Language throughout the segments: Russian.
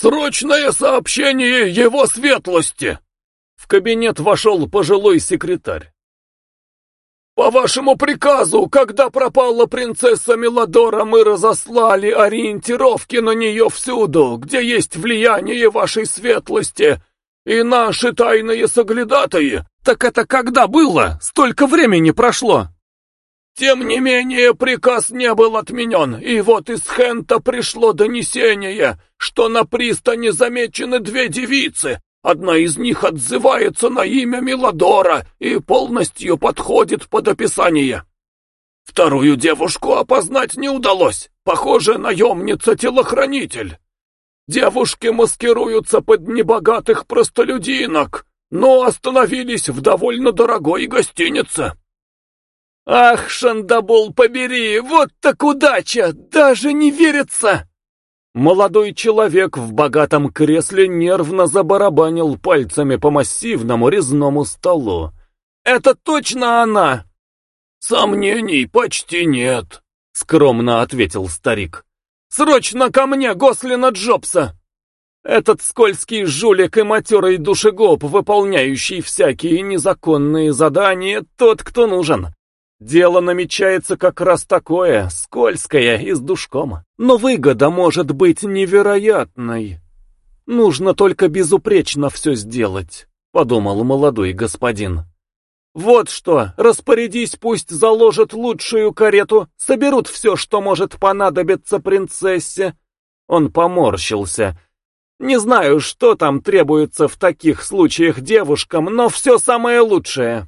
«Срочное сообщение его светлости!» В кабинет вошел пожилой секретарь. «По вашему приказу, когда пропала принцесса Мелодора, мы разослали ориентировки на нее всюду, где есть влияние вашей светлости, и наши тайные соглядатые. Так это когда было? Столько времени прошло!» Тем не менее, приказ не был отменен, и вот из Хента пришло донесение, что на пристани замечены две девицы. Одна из них отзывается на имя Милодора и полностью подходит под описание. Вторую девушку опознать не удалось, похоже, наемница-телохранитель. Девушки маскируются под небогатых простолюдинок, но остановились в довольно дорогой гостинице. «Ах, Шандабол, побери, вот так удача! Даже не верится!» Молодой человек в богатом кресле нервно забарабанил пальцами по массивному резному столу. «Это точно она!» «Сомнений почти нет», — скромно ответил старик. «Срочно ко мне, Гослина Джобса!» Этот скользкий жулик и матерый душегуб, выполняющий всякие незаконные задания, тот, кто нужен. Дело намечается как раз такое, скользкое и с душком. Но выгода может быть невероятной. Нужно только безупречно все сделать, подумал молодой господин. Вот что, распорядись, пусть заложат лучшую карету, соберут все, что может понадобиться принцессе. Он поморщился. Не знаю, что там требуется в таких случаях девушкам, но все самое лучшее.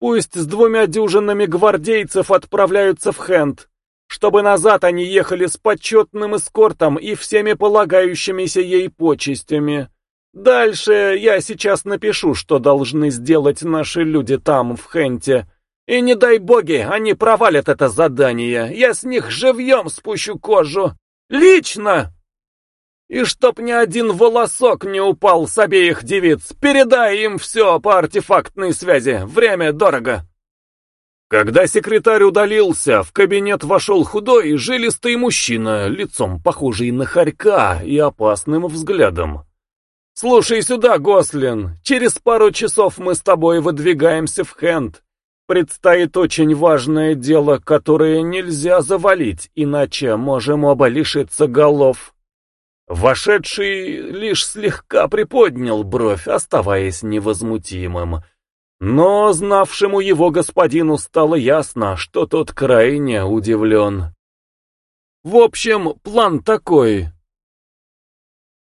Пусть с двумя дюжинами гвардейцев отправляются в Хенд, чтобы назад они ехали с почетным эскортом и всеми полагающимися ей почестями. Дальше я сейчас напишу, что должны сделать наши люди там, в Хенте. И не дай боги, они провалят это задание. Я с них живьем спущу кожу. Лично! И чтоб ни один волосок не упал с обеих девиц, передай им все по артефактной связи, время дорого. Когда секретарь удалился, в кабинет вошел худой жилистый мужчина, лицом похожий на хорька и опасным взглядом. «Слушай сюда, Гослин, через пару часов мы с тобой выдвигаемся в Хенд. Предстоит очень важное дело, которое нельзя завалить, иначе можем оба лишиться голов». Вошедший лишь слегка приподнял бровь, оставаясь невозмутимым. Но знавшему его господину стало ясно, что тот крайне удивлен. В общем, план такой.